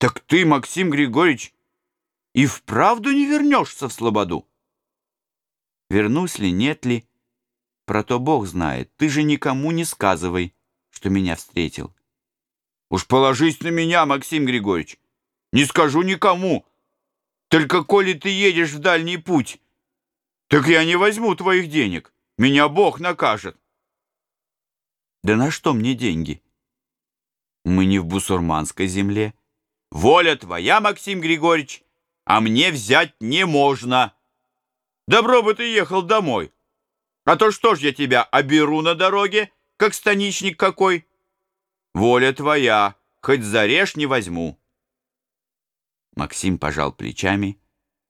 Так ты, Максим Григорьевич, и вправду не вернешься в Слободу? Вернусь ли, нет ли, про то Бог знает. Ты же никому не сказывай, что меня встретил. Уж положись на меня, Максим Григорьевич. Не скажу никому. Только коли ты едешь в дальний путь, так я не возьму твоих денег. Меня Бог накажет. Да на что мне деньги? Мы не в бусурманской земле. Воля твоя, Максим Григорьевич, а мне взять не можно. Добро бы ты ехал домой. А то что ж я тебя оберу на дороге, как станичник какой? Воля твоя, хоть зарежь не возьму. Максим пожал плечами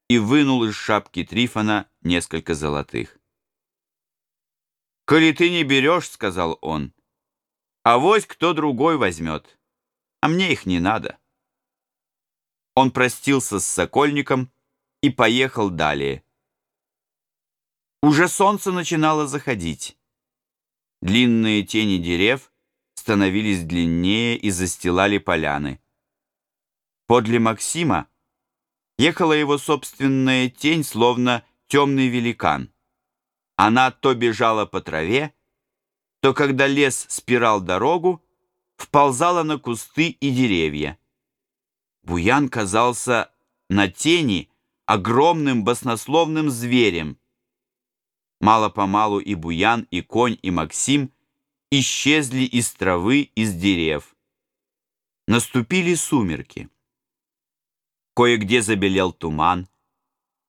и вынул из шапки Трифона несколько золотых. «Коли ты не берешь, — сказал он, — авось кто другой возьмет, а мне их не надо». Он простился с Сокольником и поехал далее. Уже солнце начинало заходить. Длинные тени дерев становились длиннее и застилали поляны. Подле Максима ехала его собственная тень, словно темный великан. Она то бежала по траве, то, когда лес спирал дорогу, вползала на кусты и деревья. Буян казался на тени огромным баснословным зверем. Мало-помалу и Буян, и конь, и Максим исчезли из травы, из дерев. Наступили сумерки. Кое-где забелел туман.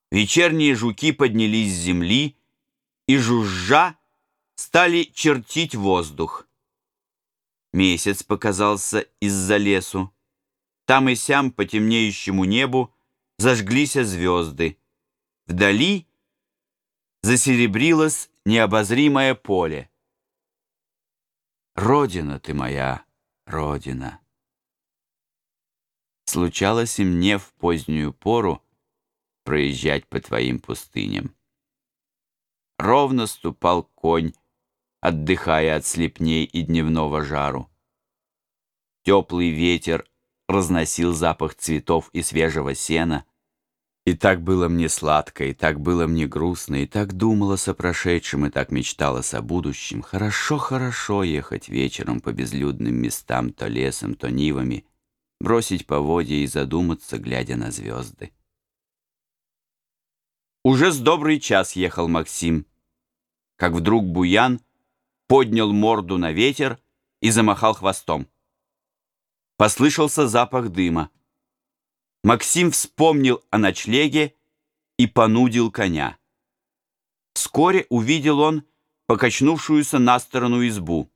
Вечерние жуки поднялись с земли и, жужжа, стали чертить воздух. Месяц показался из-за лесу. Там и сям по темнеющему небу зажглись звезды. Вдали засеребрилось необозримое поле. Родина ты моя, Родина! Случалось и мне в позднюю пору проезжать по твоим пустыням. Ровно ступал конь, отдыхая от слепней и дневного жару. Теплый ветер разносил запах цветов и свежего сена. И так было мне сладко, и так было мне грустно, и так думалось о прошедшем, и так мечталось о будущем. Хорошо, хорошо ехать вечером по безлюдным местам, то лесом, то нивами, бросить поводья и задуматься, глядя на звезды. Уже с добрый час ехал Максим, как вдруг Буян поднял морду на ветер и замахал хвостом. Послышался запах дыма. Максим вспомнил о ночлеге и понудил коня. Вскоре увидел он покачнувшуюся на сторону избу.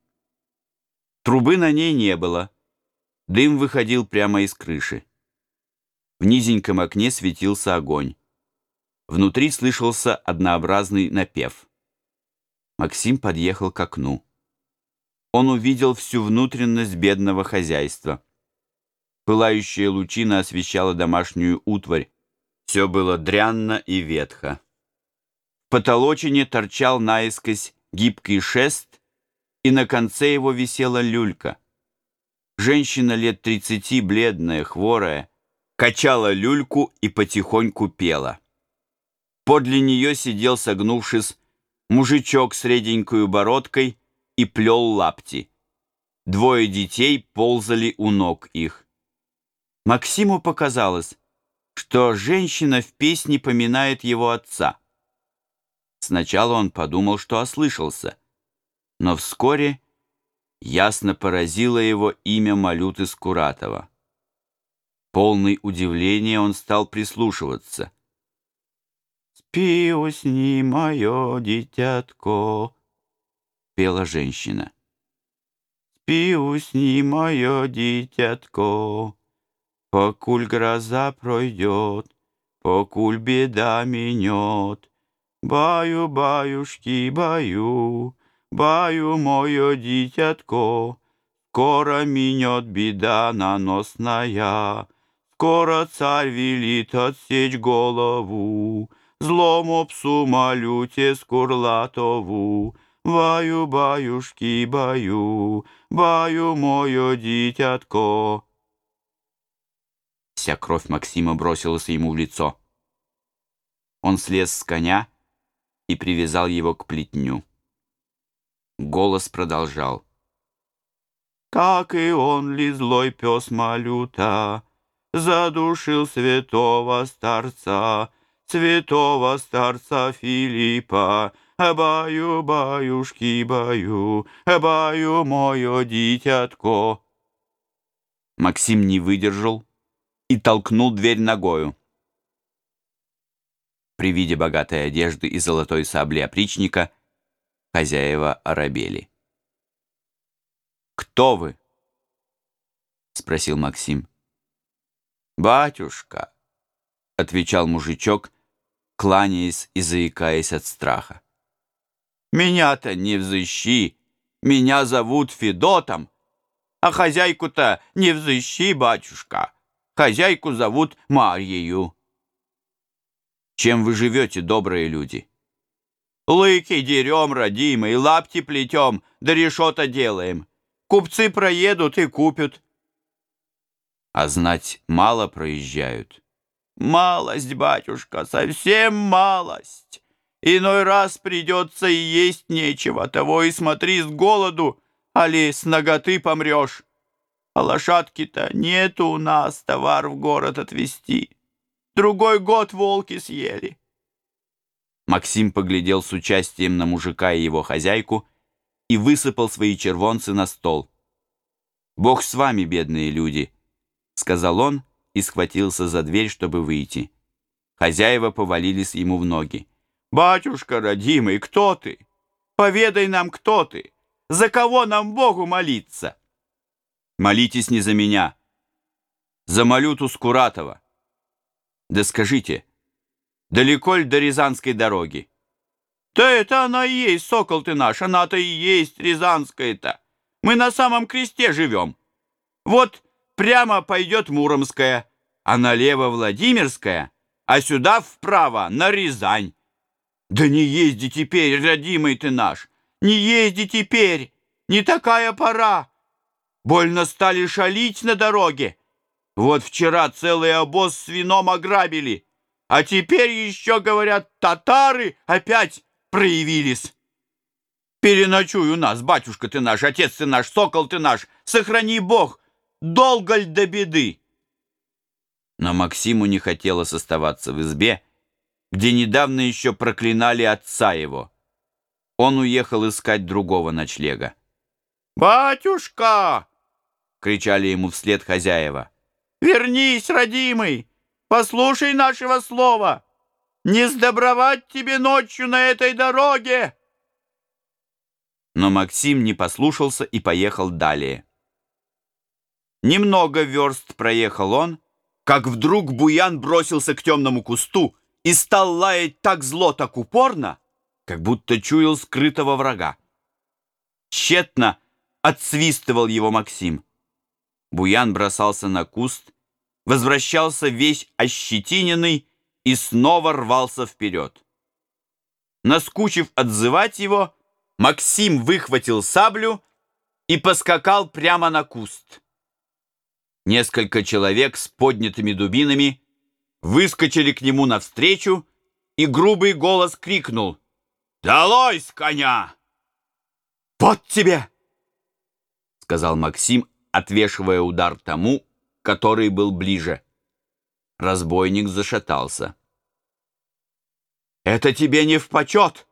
Трубы на ней не было. Дым выходил прямо из крыши. В низеньком окне светился огонь. Внутри слышался однообразный напев. Максим подъехал к окну. Он увидел всю внутренность бедного хозяйства. Пылающая лучина освещала домашнюю утварь. Все было дрянно и ветхо. В потолочине торчал наискось гибкий шест, и на конце его висела люлька. Женщина лет тридцати, бледная, хворая, качала люльку и потихоньку пела. Подле нее сидел, согнувшись, мужичок с реденькою бородкой и плел лапти. Двое детей ползали у ног их. Максиму показалось, что женщина в песне поминает его отца. Сначала он подумал, что ослышался, но вскоре ясно поразило его имя Малюты Скуратова. Полный удивления он стал прислушиваться. «Спи, усни, мое дитятко», — пела женщина. «Спи, усни, мое дитятко». Покуль гроза пройдет, покуль беда минет, Баю, баюшки, баю, баю, мое дитятко, Скоро минет беда наносная, Скоро царь велит отсечь голову, Злому псу малюте скурлатову, Баю, баюшки, баю, баю, мое дитятко, Вся кровь Максима бросилась ему в лицо. Он слез с коня и привязал его к плетню. Голос продолжал. «Как и он ли злой пес Малюта, задушил святого старца, святого старца Филиппа, баю, баюшки, баю, баю, мое дитятко». Максим не выдержал и толкнул дверь ногою. При виде богатой одежды и золотой сабли опричника хозяева оробели. «Кто вы?» — спросил Максим. «Батюшка», — отвечал мужичок, кланяясь и заикаясь от страха. «Меня-то не взыщи, меня зовут Федотом, а хозяйку-то не взыщи, батюшка, хозяйку зовут Марьею». Чем вы живете, добрые люди? Лыки дерем, родимый, лапти плетем, да решета делаем. Купцы проедут и купят. А знать мало проезжают. Малость, батюшка, совсем малость. Иной раз придется и есть нечего, того и смотри с голоду, али с ноготы помрешь. А лошадки-то нету у нас товар в город отвезти. Другой год волки съели. Максим поглядел с участием на мужика и его хозяйку и высыпал свои червонцы на стол. «Бог с вами, бедные люди», — сказал он и схватился за дверь, чтобы выйти. Хозяева повалились ему в ноги. «Батюшка родимый, кто ты? Поведай нам, кто ты? За кого нам Богу молиться?» «Молитесь не за меня, за Малюту Скуратова. Да скажите, далеко ли до Рязанской дороги? Да это она и есть, сокол ты наш, она-то и есть Рязанская-то. Мы на самом кресте живем. Вот прямо пойдет Муромская, а налево Владимирская, а сюда вправо на Рязань. Да не езди теперь, родимый ты наш, не езди теперь, не такая пора. Больно стали шалить на дороге. Вот вчера целый обоз с вином ограбили, а теперь еще, говорят, татары опять проявились. Переночуй у нас, батюшка ты наш, отец ты наш, сокол ты наш, сохрани Бог, долго ль до беды? Но Максиму не хотелось оставаться в избе, где недавно еще проклинали отца его. Он уехал искать другого ночлега. «Батюшка!» — кричали ему вслед хозяева. Вернись, родимый, послушай нашего слова. Не сдобровать тебе ночью на этой дороге. Но Максим не послушался и поехал далее. Немного верст проехал он, как вдруг Буян бросился к темному кусту и стал лаять так зло, так упорно, как будто чуял скрытого врага. Тщетно отсвистывал его Максим. Буян бросался на куст, возвращался весь ощетиненный и снова рвался вперед. Наскучив отзывать его, Максим выхватил саблю и поскакал прямо на куст. Несколько человек с поднятыми дубинами выскочили к нему навстречу, и грубый голос крикнул «Долой с коня!» «Вот тебе!» — сказал Максим, отвешивая удар тому, который был ближе. Разбойник зашатался. «Это тебе не в почет!»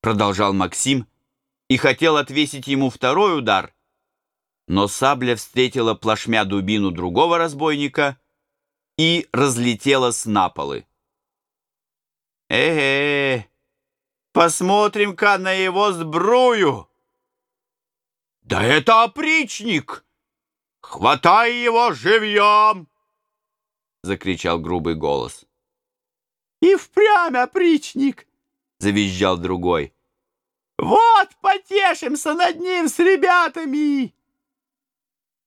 Продолжал Максим и хотел отвесить ему второй удар, но сабля встретила плашмя дубину другого разбойника и разлетелась на полы. «Э-э, посмотрим-ка на его сбрую!» «Да это опричник!» «Хватай его живьем!» — закричал грубый голос. «И впрямь опричник!» — завизжал другой. «Вот потешимся над ним с ребятами!»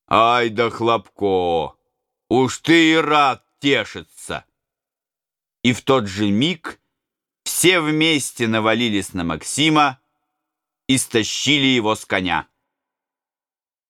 «Ай да хлопко! Уж ты и рад тешиться!» И в тот же миг все вместе навалились на Максима и стащили его с коня.